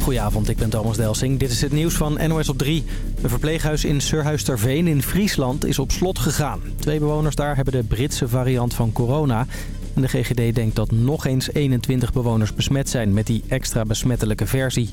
Goedenavond, ik ben Thomas Delsing. Dit is het nieuws van NOS op 3. Een verpleeghuis in Surhuis-ter-Veen in Friesland is op slot gegaan. Twee bewoners daar hebben de Britse variant van corona. En de GGD denkt dat nog eens 21 bewoners besmet zijn met die extra besmettelijke versie.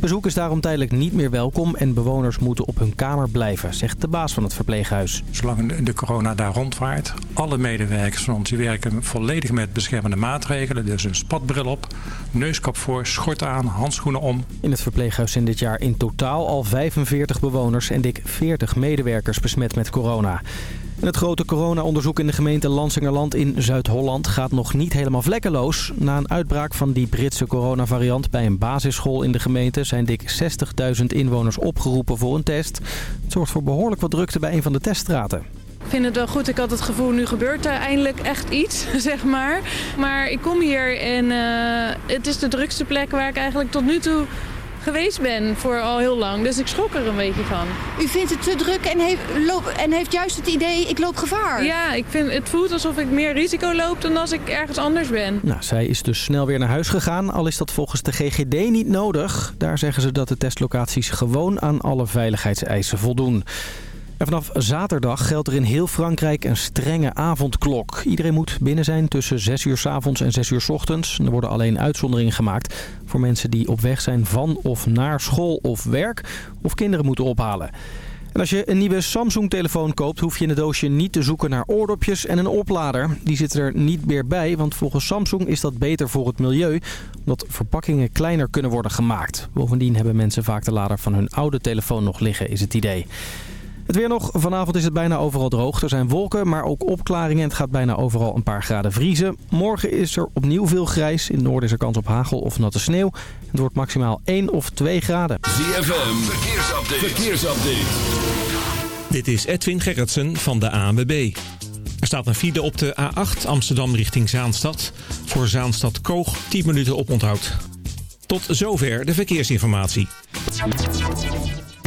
Bezoek is daarom tijdelijk niet meer welkom en bewoners moeten op hun kamer blijven, zegt de baas van het verpleeghuis. Zolang de corona daar rondwaart, alle medewerkers van ons die werken volledig met beschermende maatregelen. Dus een spatbril op, neuskap voor, schort aan, handschoenen om. In het verpleeghuis zijn dit jaar in totaal al 45 bewoners en dik 40 medewerkers besmet met corona. Het grote corona-onderzoek in de gemeente Lansingerland in Zuid-Holland gaat nog niet helemaal vlekkeloos. Na een uitbraak van die Britse coronavariant bij een basisschool in de gemeente zijn dik 60.000 inwoners opgeroepen voor een test. Het zorgt voor behoorlijk wat drukte bij een van de teststraten. Ik vind het wel goed. Ik had het gevoel, nu gebeurt er eindelijk echt iets, zeg maar. Maar ik kom hier en uh, het is de drukste plek waar ik eigenlijk tot nu toe geweest ben voor al heel lang. Dus ik schrok er een beetje van. U vindt het te druk en heeft, loop, en heeft juist het idee, ik loop gevaar? Ja, ik vind, het voelt alsof ik meer risico loop dan als ik ergens anders ben. Nou, zij is dus snel weer naar huis gegaan, al is dat volgens de GGD niet nodig. Daar zeggen ze dat de testlocaties gewoon aan alle veiligheidseisen voldoen. En vanaf zaterdag geldt er in heel Frankrijk een strenge avondklok. Iedereen moet binnen zijn tussen 6 uur s avonds en 6 uur s ochtends. Er worden alleen uitzonderingen gemaakt voor mensen die op weg zijn van of naar school of werk of kinderen moeten ophalen. En als je een nieuwe Samsung-telefoon koopt, hoef je in het doosje niet te zoeken naar oordopjes en een oplader. Die zitten er niet meer bij, want volgens Samsung is dat beter voor het milieu, omdat verpakkingen kleiner kunnen worden gemaakt. Bovendien hebben mensen vaak de lader van hun oude telefoon nog liggen, is het idee. Het weer nog. Vanavond is het bijna overal droog. Er zijn wolken, maar ook opklaringen. Het gaat bijna overal een paar graden vriezen. Morgen is er opnieuw veel grijs. In het noorden is er kans op hagel of natte sneeuw. Het wordt maximaal 1 of 2 graden. ZFM, verkeersupdate. verkeersupdate. Dit is Edwin Gerritsen van de ANWB. Er staat een file op de A8 Amsterdam richting Zaanstad. Voor Zaanstad Koog 10 minuten oponthoud. Tot zover de verkeersinformatie.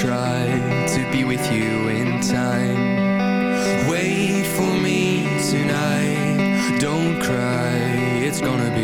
Try to be with you in time. Wait for me tonight. Don't cry, it's gonna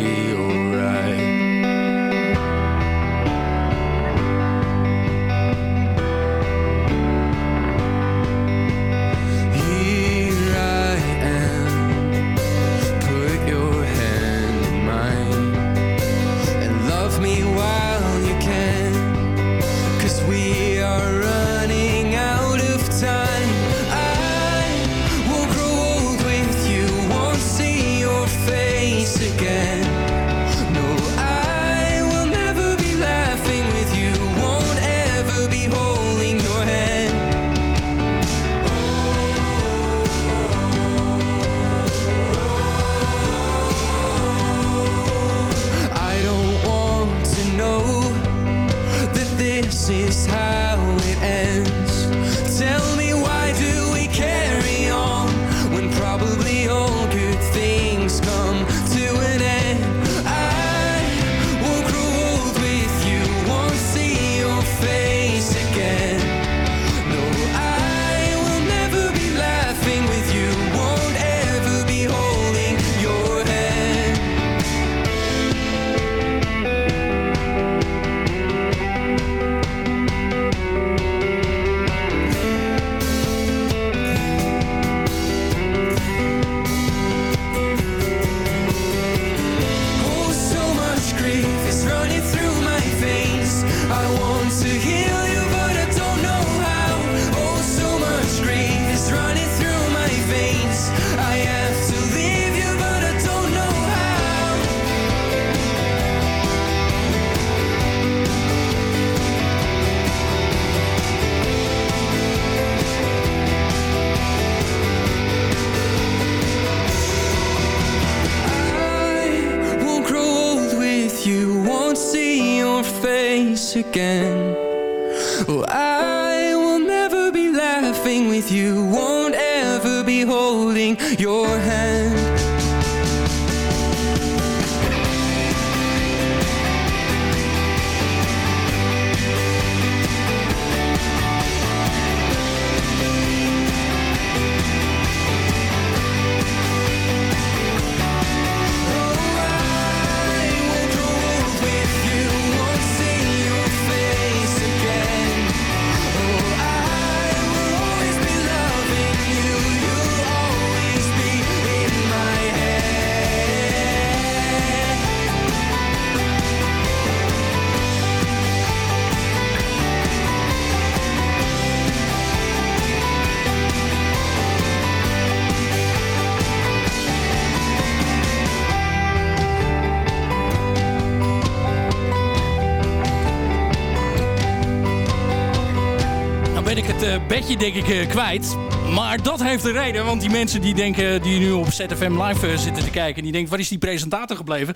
bedje denk ik uh, kwijt. Maar dat heeft een reden, want die mensen die denken, die nu op ZFM Live uh, zitten te kijken, die denken, waar is die presentator gebleven?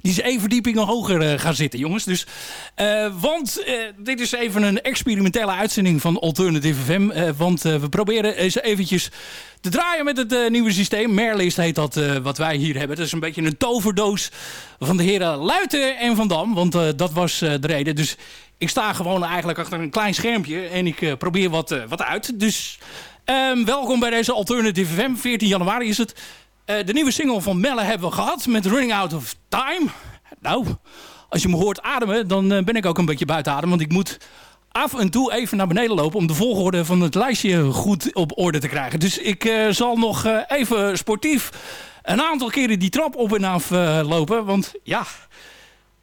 Die is één verdieping hoger gaan zitten, jongens. Dus, want dit is even een experimentele uitzending van Alternative FM. want we proberen eens eventjes te draaien met het nieuwe systeem. Merlist heet dat wat wij hier hebben. Dat is een beetje een toverdoos van de heren Luiten en Van Dam. Want dat was de reden. Dus ik sta gewoon eigenlijk achter een klein schermpje en ik uh, probeer wat, uh, wat uit. Dus um, welkom bij deze Alternative FM. 14 januari is het. Uh, de nieuwe single van Melle hebben we gehad met Running Out of Time. Nou, als je me hoort ademen, dan ben ik ook een beetje buiten adem. Want ik moet af en toe even naar beneden lopen om de volgorde van het lijstje goed op orde te krijgen. Dus ik zal nog even sportief een aantal keren die trap op en af lopen. Want ja...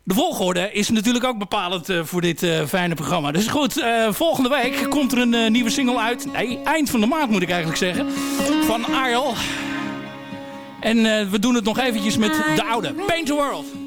De volgorde is natuurlijk ook bepalend uh, voor dit uh, fijne programma. Dus goed, uh, volgende week komt er een nieuwe single uit. Nee, eind van de maand moet ik eigenlijk zeggen. Van Ariel. En we doen het nog eventjes met de oude. Paint the World.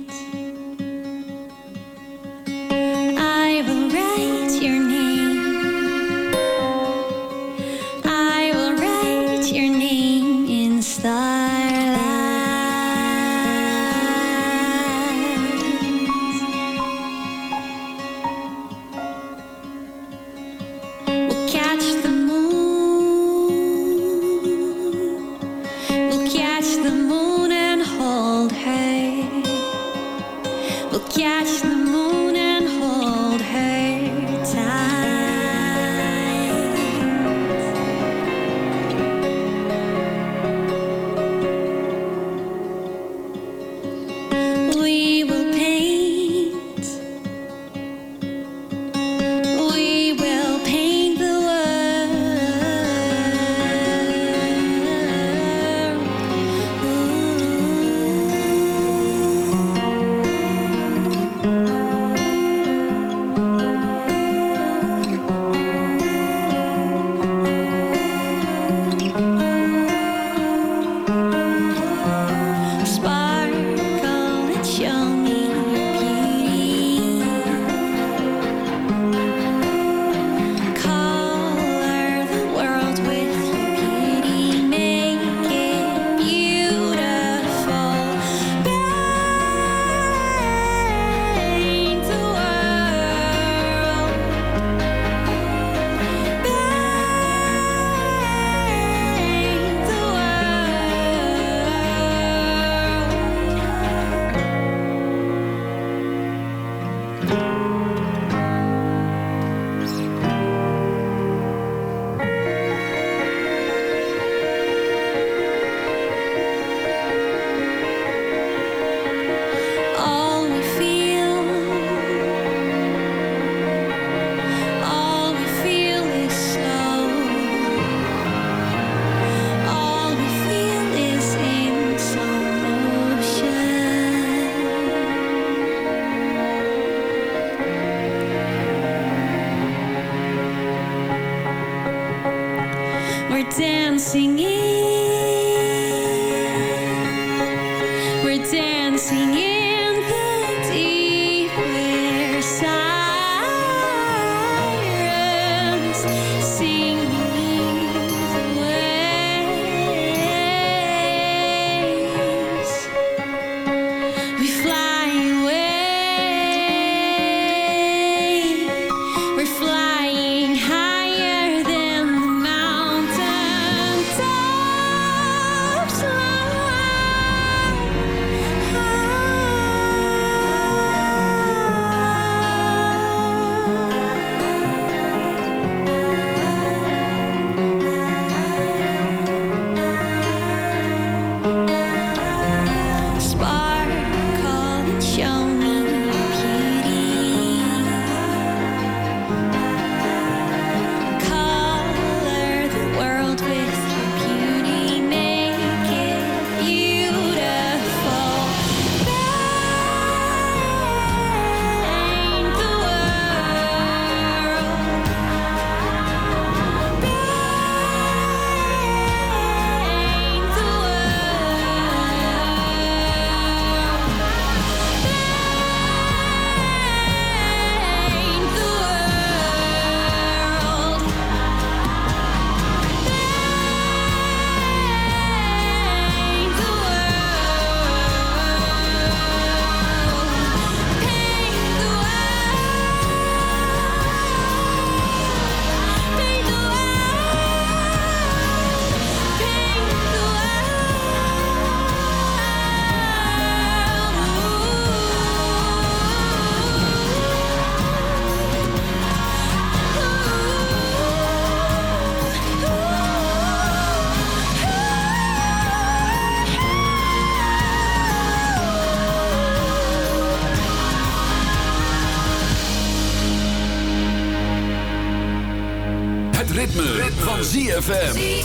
ZFM.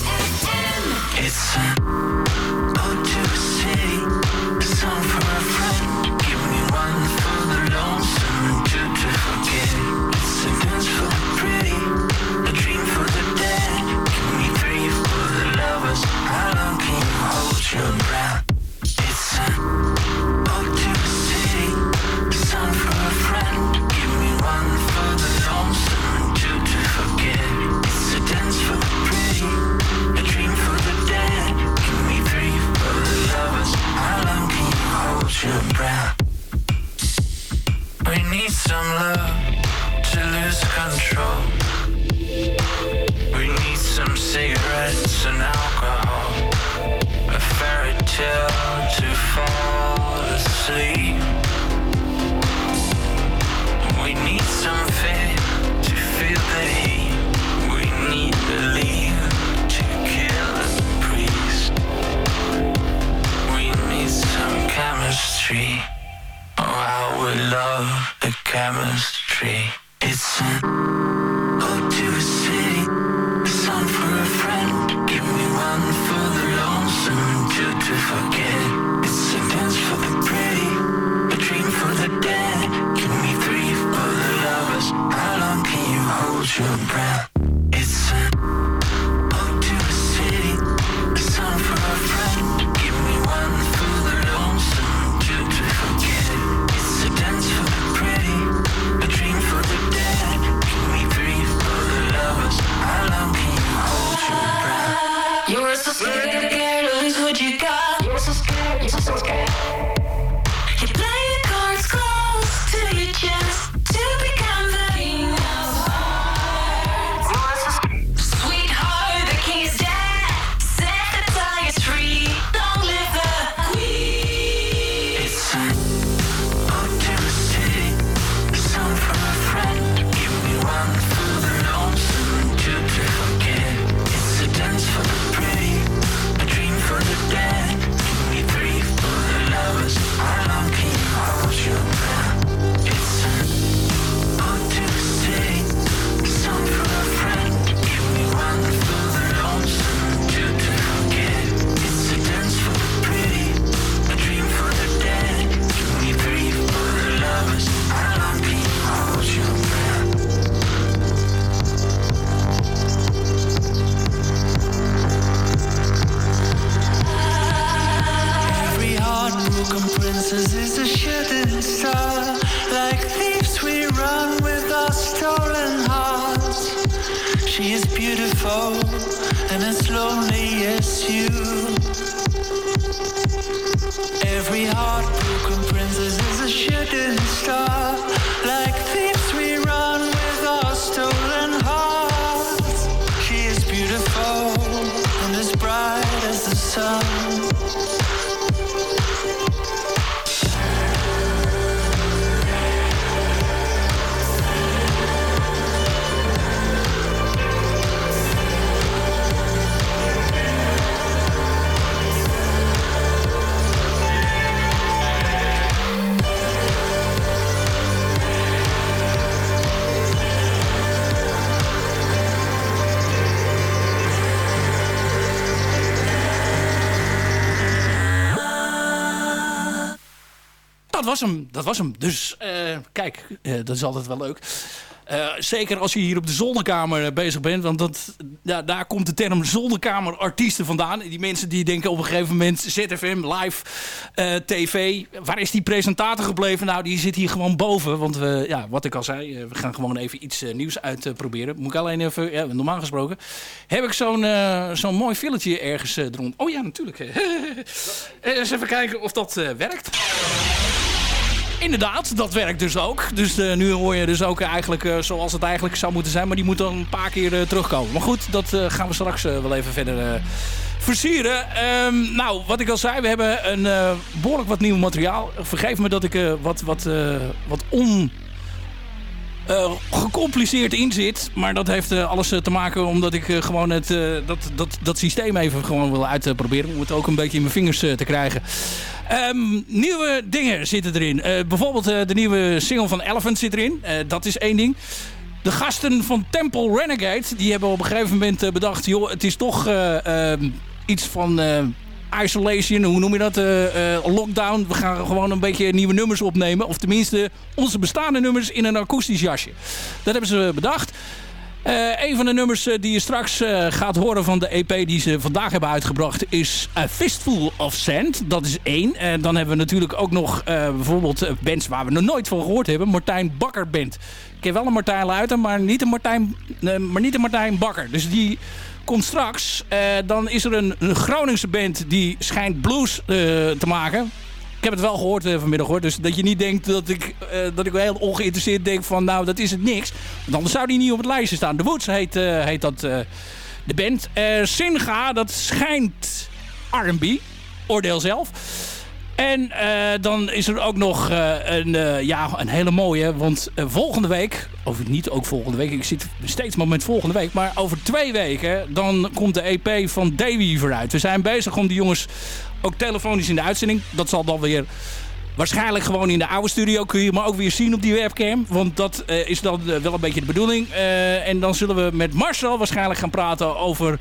and as lonely as you. Every heartbroken princess is a shooting star like the dat was hem. Dat was hem. Dus eh, kijk, eh, dat is altijd wel leuk. Eh, zeker als je hier op de zolderkamer bezig bent. Want dat, ja, daar komt de term zolderkamerartiesten vandaan. Die mensen die denken op een gegeven moment ZFM, live, tv. Waar is die presentator gebleven? Nou, die zit hier gewoon boven. Want we, ja, wat ik al zei, we gaan gewoon even iets nieuws uitproberen. Moet ik alleen even, ja, normaal gesproken, heb ik zo'n zo'n mooi filletje ergens rond. Oh ja, natuurlijk. even kijken of dat werkt. Inderdaad, dat werkt dus ook. Dus eh, nu hoor je dus ook eigenlijk eh, zoals het eigenlijk zou moeten zijn. Maar die moet dan een paar keer eh, terugkomen. Maar goed, dat gaan we straks wel even verder versieren. Ehm, nou, wat ik al zei, we hebben een behoorlijk wat nieuw materiaal. Vergeef me dat ik wat, wat, wat on... Gecompliceerd in zit. Maar dat heeft alles te maken omdat ik gewoon het, dat, dat, dat systeem even gewoon wil uitproberen. Om het ook een beetje in mijn vingers te krijgen. Ehm, nieuwe dingen zitten erin. Eh, bijvoorbeeld eh, de nieuwe single van Elephant zit erin. Eh, dat is één ding. De gasten van Temple Renegade... die hebben op een gegeven moment bedacht... joh, het is toch ehm, iets van isolation, hoe noem je dat? Lockdown. We gaan gewoon een beetje nieuwe nummers opnemen. Of tenminste, onze bestaande nummers in een akoestisch jasje. Dat hebben ze bedacht. Eh, een van de nummers eh, die je straks eh, gaat horen van de EP die ze vandaag hebben uitgebracht is A Fistful of Sand. Dat is één. Dan hebben we natuurlijk ook nog bijvoorbeeld bands waar we nog nooit van gehoord hebben. Martijn Bakker Band. Ik ken wel een Martijn Luiten, maar niet een Martijn, maar niet een Martijn Bakker. Dus die komt straks. Dan is er een, een Groningse band die schijnt blues te maken. Ik heb het wel gehoord eh, vanmiddag hoor. Dus dat je niet denkt dat ik, eh, dat ik heel ongeïnteresseerd denk van nou dat is het niks. Want anders zou die niet op het lijstje staan. The Woods heet, eh, heet dat de band. Singa, dat schijnt R&B. Oordeel zelf. En dan is er ook nog een, ja, een hele mooie. Want volgende week, of niet ook volgende week, ik zit steeds met volgende week. Maar over twee weken, dan komt de EP van Davy vooruit. We zijn bezig om die jongens ook telefonisch in de uitzending. Dat zal dan weer waarschijnlijk gewoon in de oude studio. Kun je me ook weer zien op die webcam. Want dat eh, is dan eh, wel een beetje de bedoeling. Eh, en dan zullen we met Marcel waarschijnlijk gaan praten over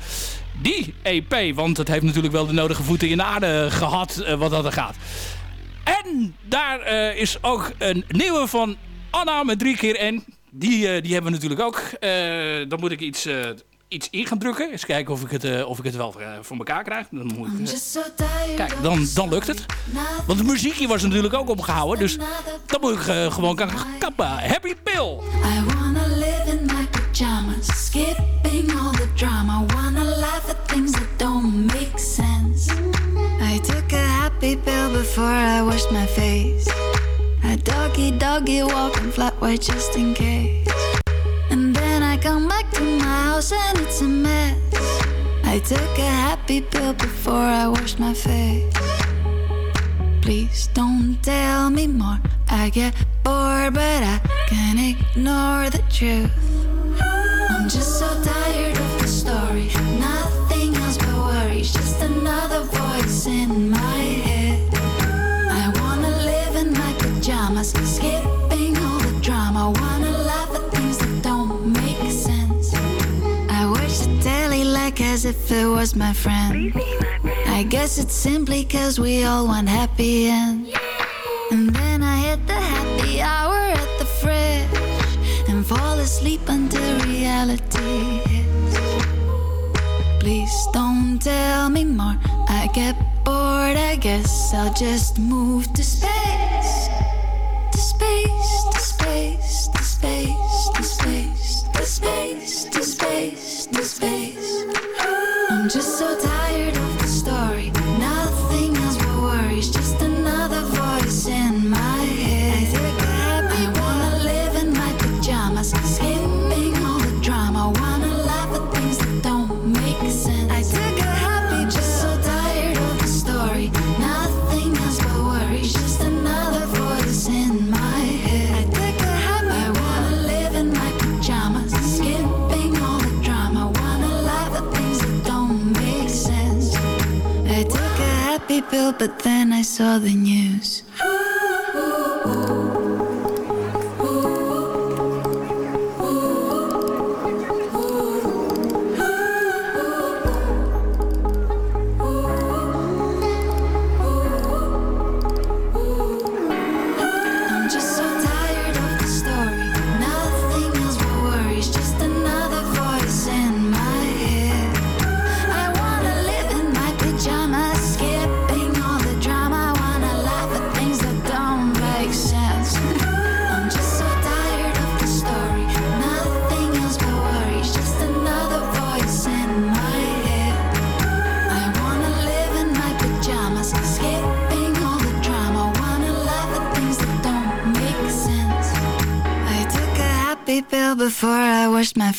die EP. Want het heeft natuurlijk wel de nodige voeten in de aarde gehad eh, wat dat er gaat. En daar is ook een nieuwe van Anna met drie keer N. Die, die hebben we natuurlijk ook. Dan moet ik iets, iets in gaan drukken. Eens kijken of ik het, eh, of ik het wel eh, voor elkaar krijg. Dan moet ik, eh, Kijk, dan, dan lukt het. Want de muziekje was natuurlijk ook opgehouden. Dus dan moet ik gewoon gaan kappen. Happy Pill. I wanna live in my pajamas, skipping all the drama. Wanna laugh at things that don't make sense. I took a happy pill before I washed my face. I doggy doggy walking flat white just in case. Come back to my house and it's a mess. I took a happy pill before I washed my face. Please don't tell me more. I get bored, but I can't ignore the truth. I'm just so tired of the story. Nothing else but worries. Just another voice in my head. I wanna live in my pajamas, skipping as if it was my friend. I guess it's simply cause we all want happy ends. And then I hit the happy hour at the fridge and fall asleep until reality hits. Please don't tell me more. I get bored, I guess I'll just move to space. To space, to space, to space, to space, to space, to space, to space. Just so tired but then I saw the news.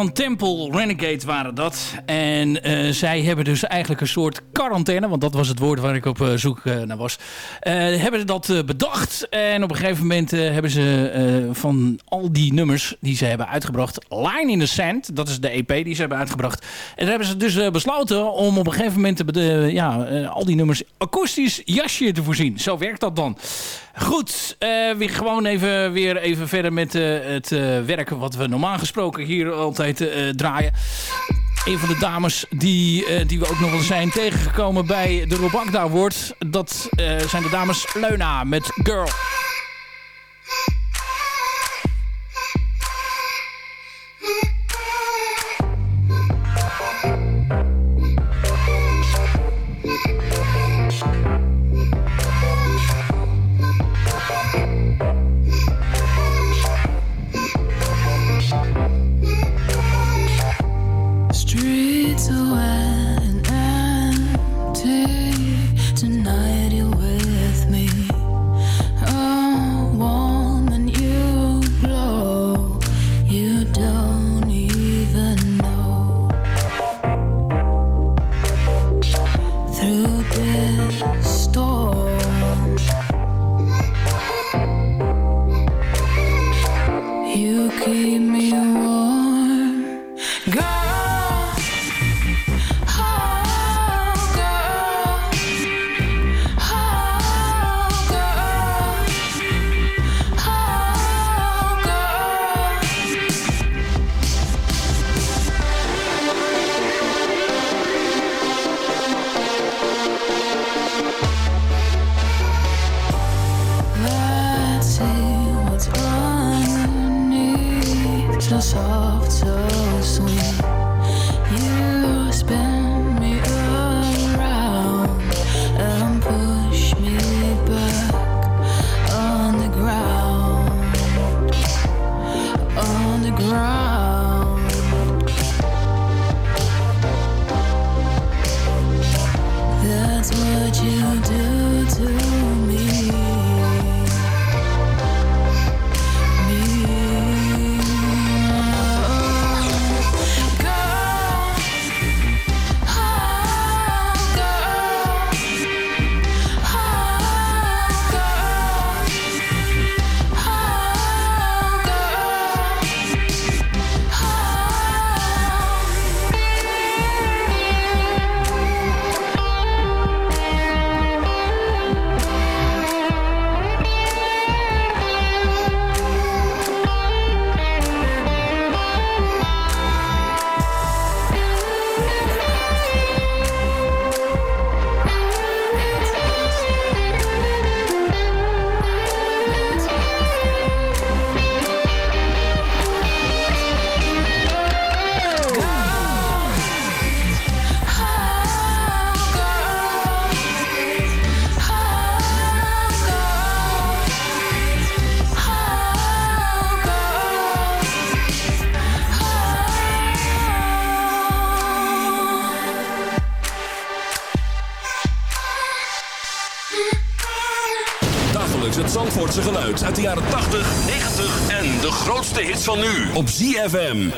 Van Temple Renegade waren dat. En eh, zij hebben dus eigenlijk een soort quarantaine, want dat was het woord waar ik op eh, zoek eh, naar was. hebben dat eh, bedacht. En op een gegeven moment hebben ze van al die nummers die ze hebben uitgebracht, Line in the Sand, dat is de EP die ze hebben uitgebracht. En daar hebben ze dus besloten om op een gegeven moment te ja, al die nummers akoestisch jasje te voorzien. Zo werkt dat dan. Goed, weer gewoon even, weer even verder met het eh, werk wat we normaal gesproken hier altijd draaien. Een van de dames die, eh, die we ook nog wel zijn tegengekomen bij de Rob Akda Award. Dat eh, zijn de dames Leuna met Girl. Van nu op ZFM.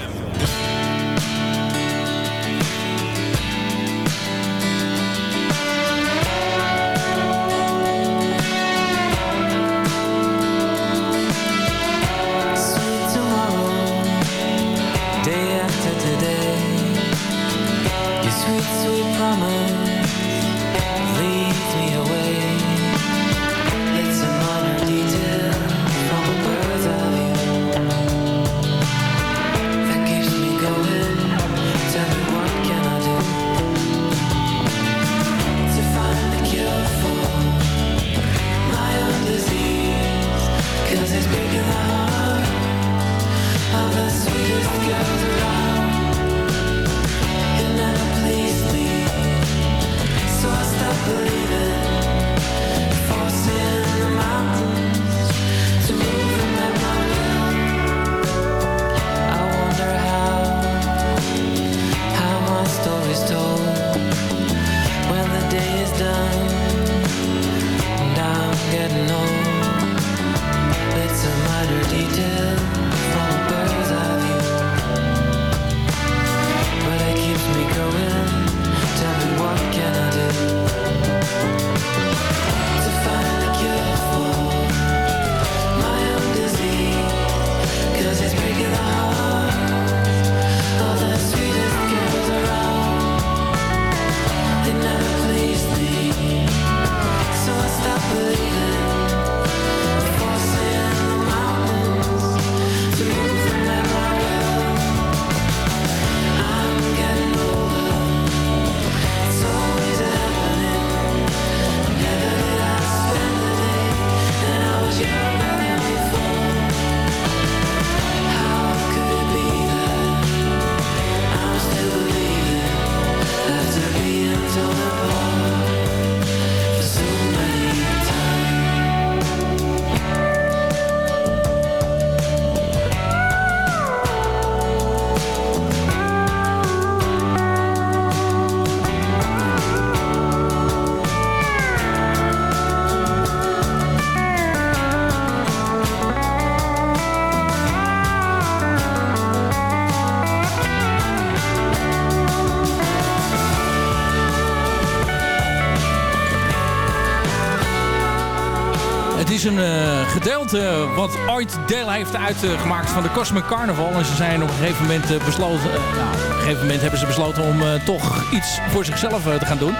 Is een eh, gedeelte wat ooit deel heeft uitgemaakt van de Cosmic Carnival. En ze zijn op een gegeven moment eh, besloten... eh, nou, op een gegeven moment hebben ze besloten om toch iets voor zichzelf te gaan doen.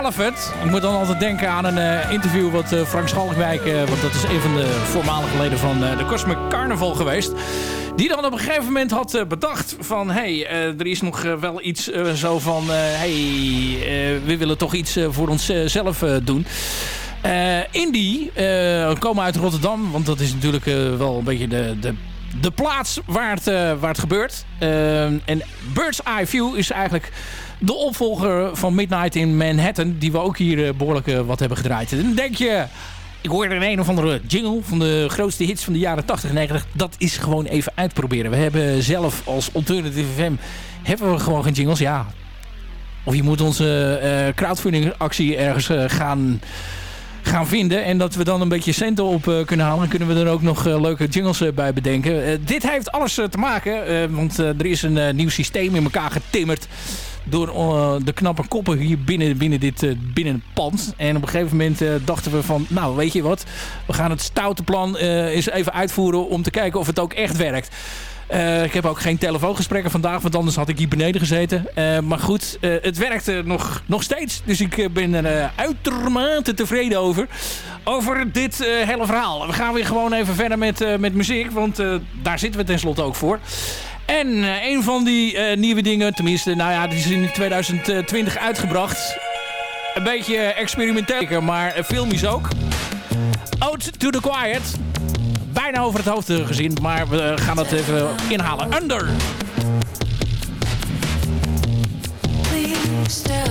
Elephant. Ik moet dan altijd denken aan een interview wat Frank Schalkwijk... want dat is een van de voormalige leden van de Cosmic Carnival geweest... Die dan op een gegeven moment had bedacht van... hé, hey, er is nog wel iets zo van... hé, hey, we willen toch iets voor onszelf doen. Eh Indie eh, komen uit Rotterdam. Want dat is natuurlijk eh, wel een beetje de, de, de plaats waar het, waar het gebeurt. En Bird's Eye View is eigenlijk de opvolger van Midnight in Manhattan. Die we ook hier eh, behoorlijk eh, wat hebben gedraaid. Dan denk je... Ik hoorde een een of andere jingle van de grootste hits van de jaren 80 en 90. Dat is gewoon even uitproberen. We hebben zelf als Alternative FM... hebben we gewoon geen jingles. Ja, of je moet onze crowdfunding actie ergens gaan, gaan vinden. En dat we dan een beetje centen op eh, kunnen halen. Kunnen we er ook nog eh, leuke jingles eh, bij bedenken. Dit heeft alles te maken. want er is een nieuw systeem in elkaar getimmerd. Door de knappe koppen hier binnen, binnen dit binnen pand. En op een gegeven moment dachten we van... Nou, weet je wat? We gaan het stoute plan eens even uitvoeren... om te kijken of het ook echt werkt. Eh, ik heb ook geen telefoongesprekken vandaag, want anders had ik hier beneden gezeten. Eh, maar goed, eh, het werkte nog, nog steeds. Dus ik ben er uitermate tevreden over. Over dit hele verhaal. We gaan weer gewoon even verder met, met muziek, want daar zitten we tenslotte ook voor. En een van die nieuwe dingen, tenminste, nou ja, die is in 2020 uitgebracht. Een beetje experimenteel, maar filmisch ook. Out to the Quiet bijna over het hoofd eh, gezien, maar we gaan het even inhalen. Under. Please tell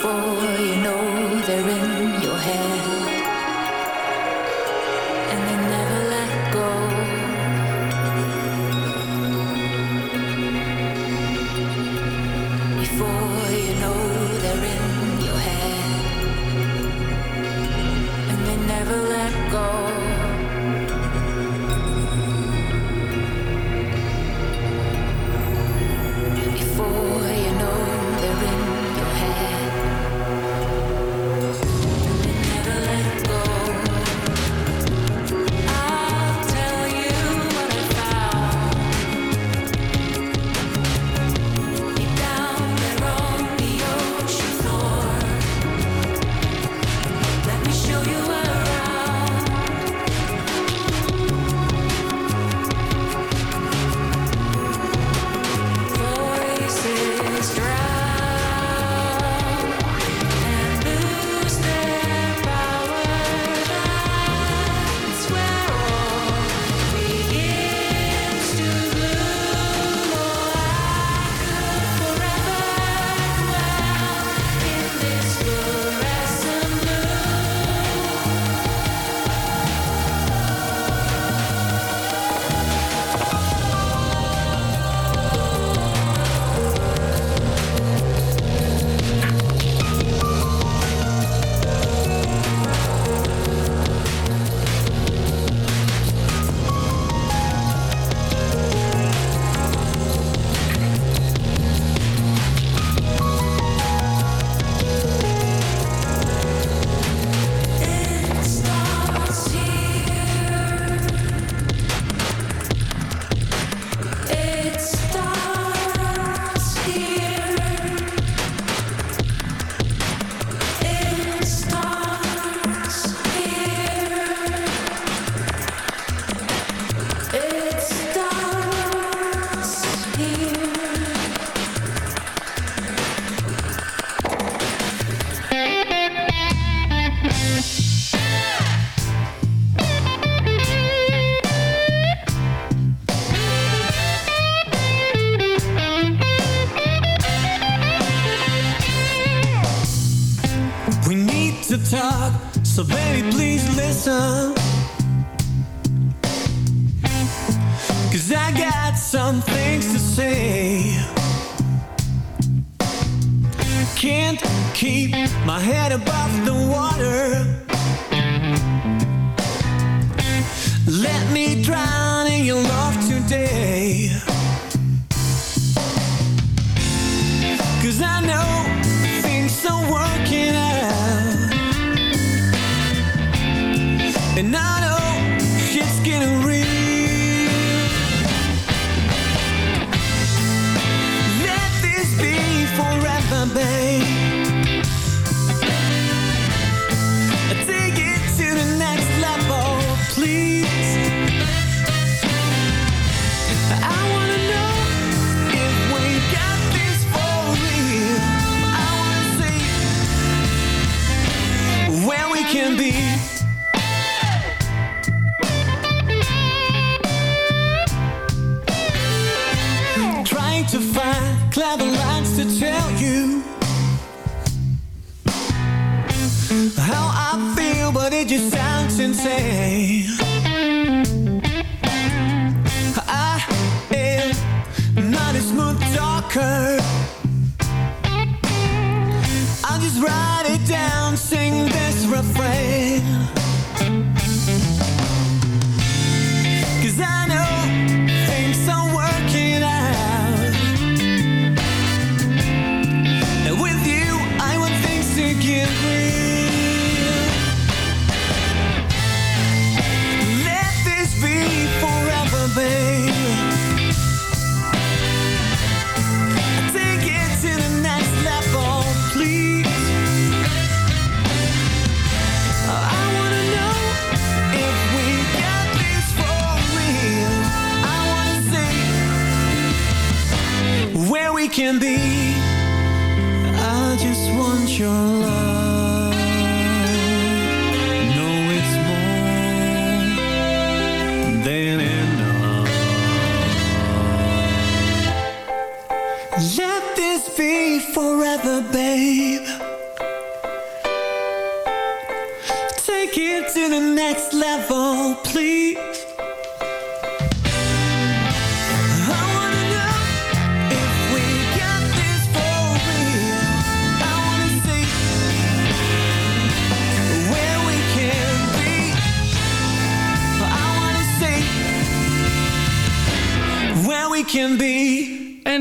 Before. You know they're in your head to tell you how I feel, but it just sounds insane. I am not a smooth talker. I'll just write it down, sing this refrain.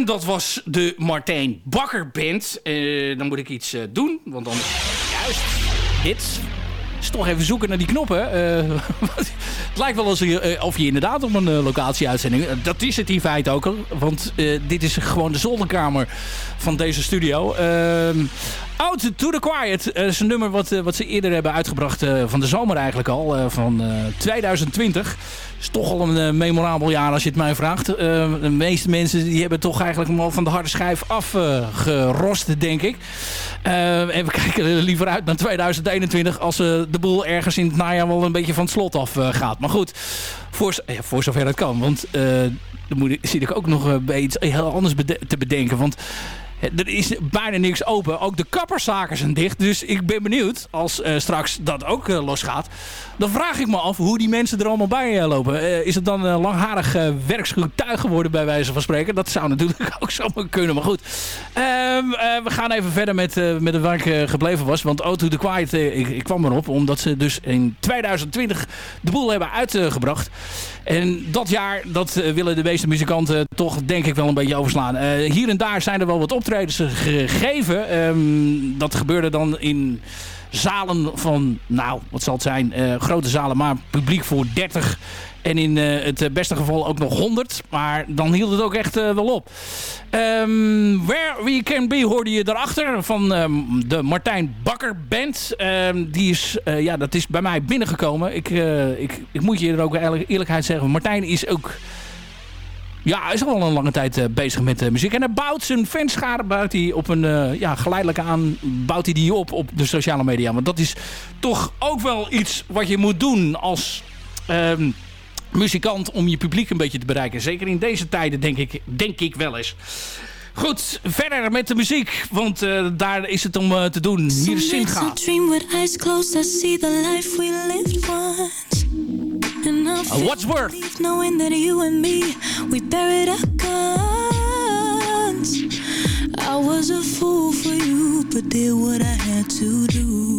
Dat was de Martijn Bakker Band. Eh, dan moet ik iets eh, doen, want dan... Juist, dit is toch even zoeken naar die knoppen. Eh, het lijkt wel als je, inderdaad op een locatie-uitzending... eh, dat is het in feite ook want dit is gewoon de zolderkamer van deze studio. Out to the Quiet eh, is een nummer wat, eh, wat ze eerder hebben uitgebracht eh, van de zomer eigenlijk al, van eh, 2020 is toch al een memorabel jaar als je het mij vraagt. De meeste mensen die hebben toch eigenlijk al van de harde schijf afgerost, denk ik. En we kijken liever uit naar 2021 als de boel ergens in het najaar wel een beetje van het slot af gaat. Maar goed, voor, ja, voor zover het kan. Want dan moet ik, zit ik ook nog bij iets heel anders te bedenken. Want er is bijna niks open. Ook de kapperszaken zijn dicht. Dus ik ben benieuwd als eh, straks dat ook eh, losgaat. Dan vraag ik me af hoe die mensen er allemaal bij eh, lopen. Is het dan een langharig werksgetuig geworden bij wijze van spreken? Dat zou natuurlijk ook zomaar kunnen. Maar goed. Ehm, eh, we gaan even verder met, met waar ik gebleven was. Want O to the Quiet, ik, ik kwam erop. Omdat ze dus in 2020 de boel hebben uitgebracht. En dat jaar, dat eh, willen de meeste muzikanten toch denk ik wel een beetje overslaan. Eh, hier en daar zijn er wel wat optredens gegeven. Ehm, dat gebeurde dan in zalen van, nou, wat zal het zijn? eh, grote zalen, maar publiek voor 30. En in eh, het beste geval ook nog 100. Maar dan hield het ook echt eh, wel op. Ehm, Where We Can Be hoorde je daarachter van ehm, de Martijn Bakker Band. Ehm, die is, eh, ja, dat is bij mij binnengekomen. Ik, eh, ik, ik moet je er ook eerlijk, eerlijkheid zeggen. Martijn is ook... Ja, is al een lange tijd eh, bezig met eh, muziek. En hij bouwt zijn fanschade bouwt hij op een eh, ja, geleidelijk aan bouwt hij die op op de sociale media. Want dat is toch ook wel iets wat je moet doen als muzikant om je publiek een beetje te bereiken. Zeker in deze tijden denk ik, denk ik wel eens. Goed, verder met de muziek, want uh, daar is het om uh, te doen. Hier is Singa. What's worth? Knowing that you and me, we buried our guns. I was a fool for you, but did what I had to do.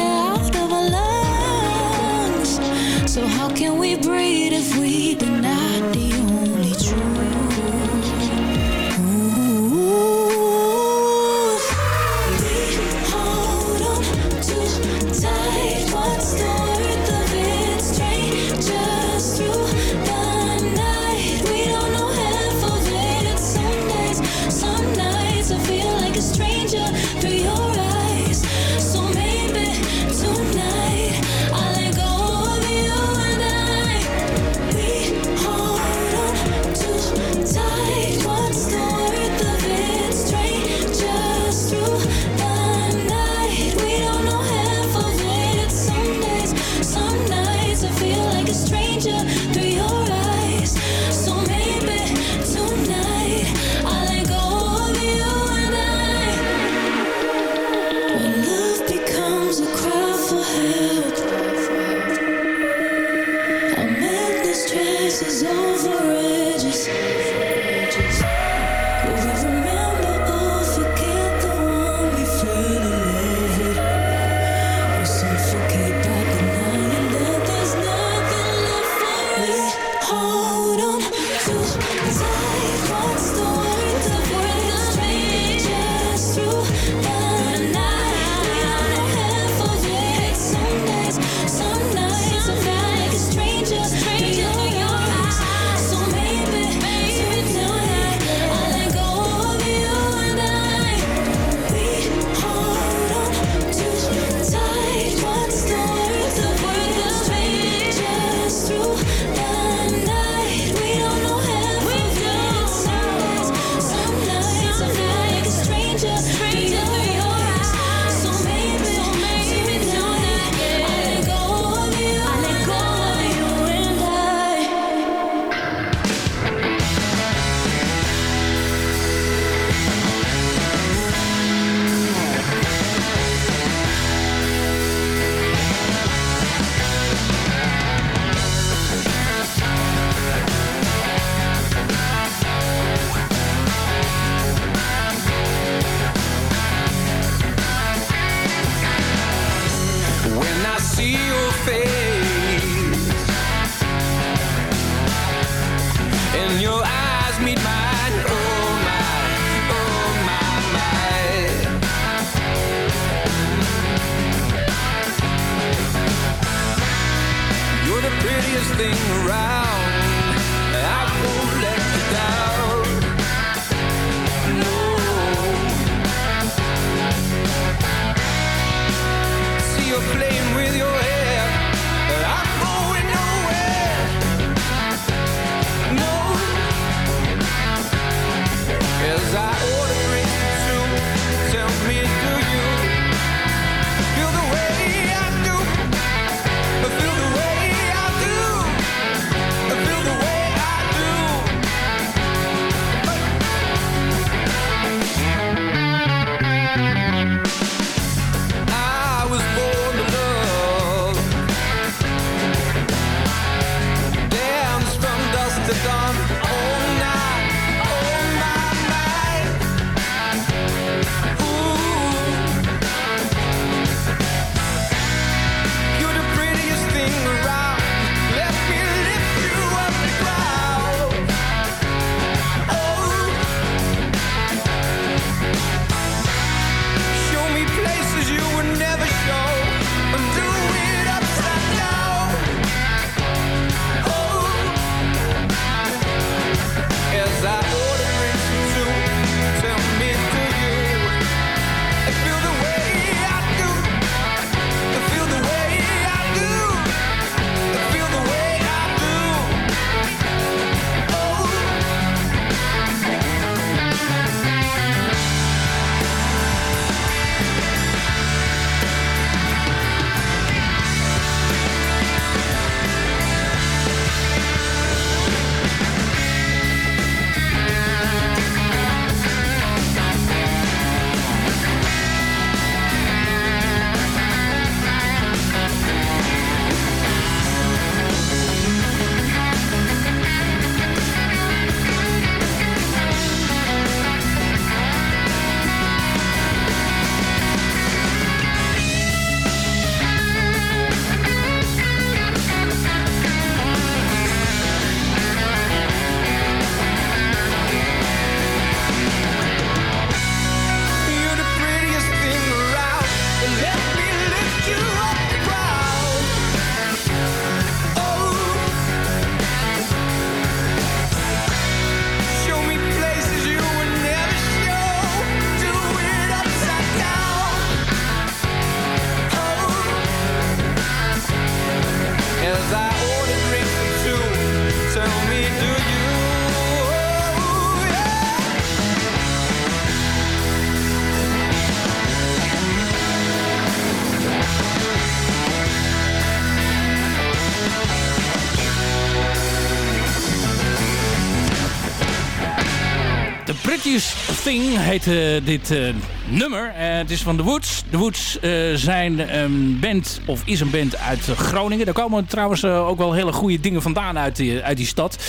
Prettiest Thing heet eh, dit eh, nummer. Eh, het is van The Woods. The Woods zijn een band, of is een band uit Groningen. Daar komen trouwens ook wel hele goede dingen vandaan uit die, uit die stad.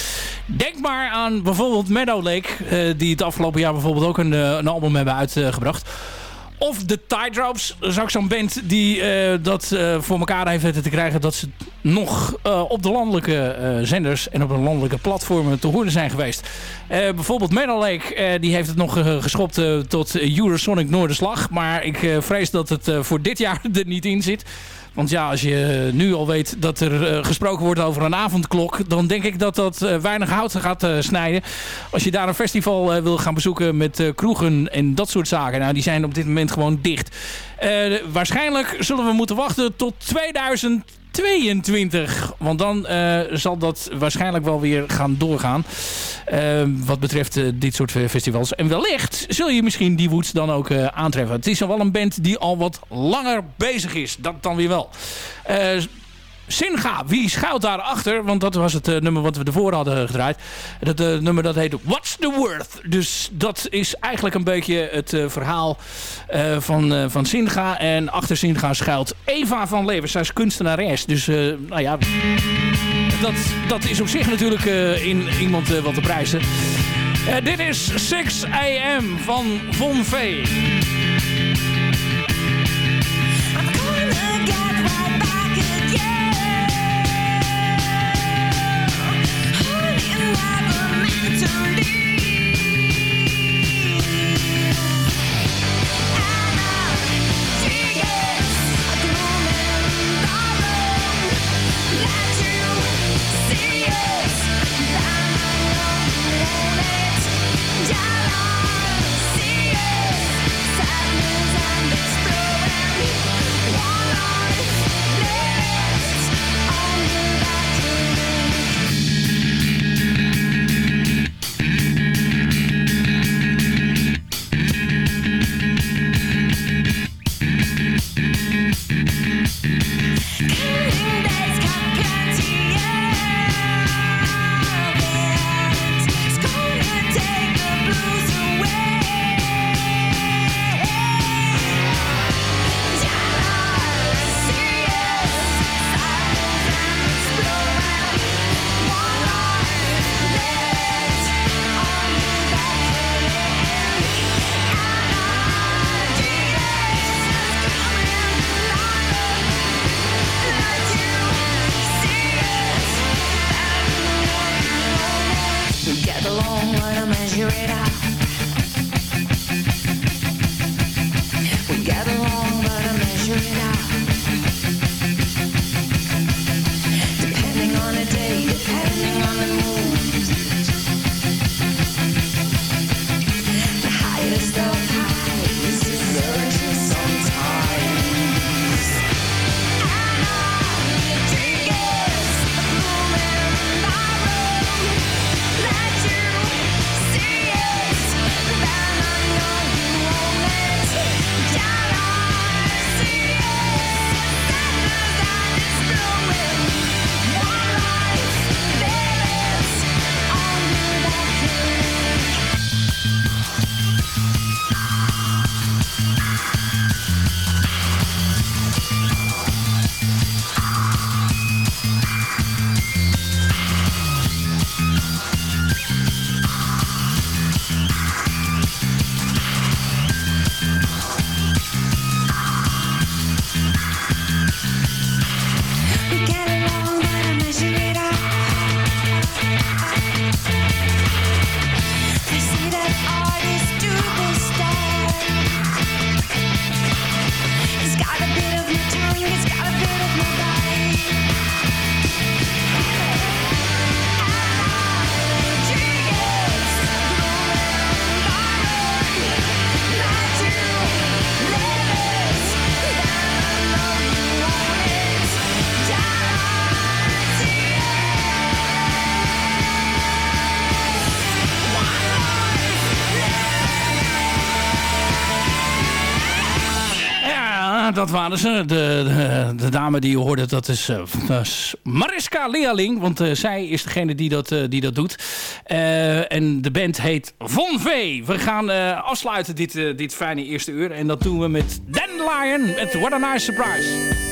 Denk maar aan bijvoorbeeld Meadow Lake. die het afgelopen jaar bijvoorbeeld ook een, een album hebben uitgebracht. Of de Tide Drops. Is zo'n band die eh, dat eh, voor elkaar heeft weten te krijgen... dat ze nog eh, op de landelijke zenders en op de landelijke platformen te horen zijn geweest. Bijvoorbeeld Metal Lake, die heeft het nog geschopt tot Eurosonic Noorderslag. Maar ik vrees dat het voor dit jaar er niet in zit. Want ja, als je nu al weet dat er eh, gesproken wordt over een avondklok... dan denk ik dat dat eh, weinig hout gaat eh, snijden. Als je daar een festival wil gaan bezoeken met kroegen en dat soort zaken... nou, die zijn op dit moment gewoon dicht. Waarschijnlijk zullen we moeten wachten tot 2022. Want dan eh, zal dat waarschijnlijk wel weer gaan doorgaan. Eh, wat betreft eh, dit soort festivals. En wellicht zul je misschien die Woods dan ook eh, aantreffen. Het is al wel een band die al wat langer bezig is. Dat dan weer wel. Singa, wie schuilt daarachter? Want dat was het eh, nummer wat we ervoor hadden gedraaid. Dat eh, nummer dat heet What's the Worth? Dus dat is eigenlijk een beetje het eh, verhaal van, van Singa. En achter Singa schuilt Eva van Levers. Zij is kunstenares. Dus nou ja, dat, dat is op zich natuurlijk in iemand wat te prijzen. Dit is 6 AM van Von V. dat waren ze. De, de, de, dame die je hoorde, dat is eh, Mariska Lealing, Want eh, zij is degene die dat, eh, die dat doet. en de band heet Von V. We gaan afsluiten dit, dit fijne eerste uur. En dat doen we met Dan Lion met What a Nice Surprise.